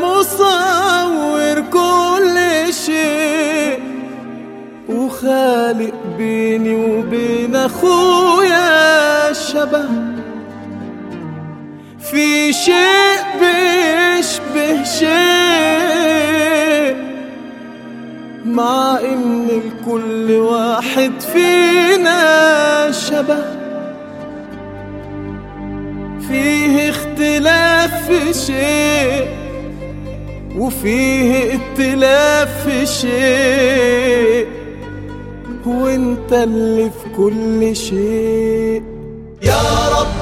مصور كل شيء وخالق بيني وبين أخويا شبه في شيء بيشبه شيء مع إن الكل واحد فينا شبه. فيه اختلاف في شيء وفيه ائتلاف شيء. وانت اللي في كل شيء. يا رب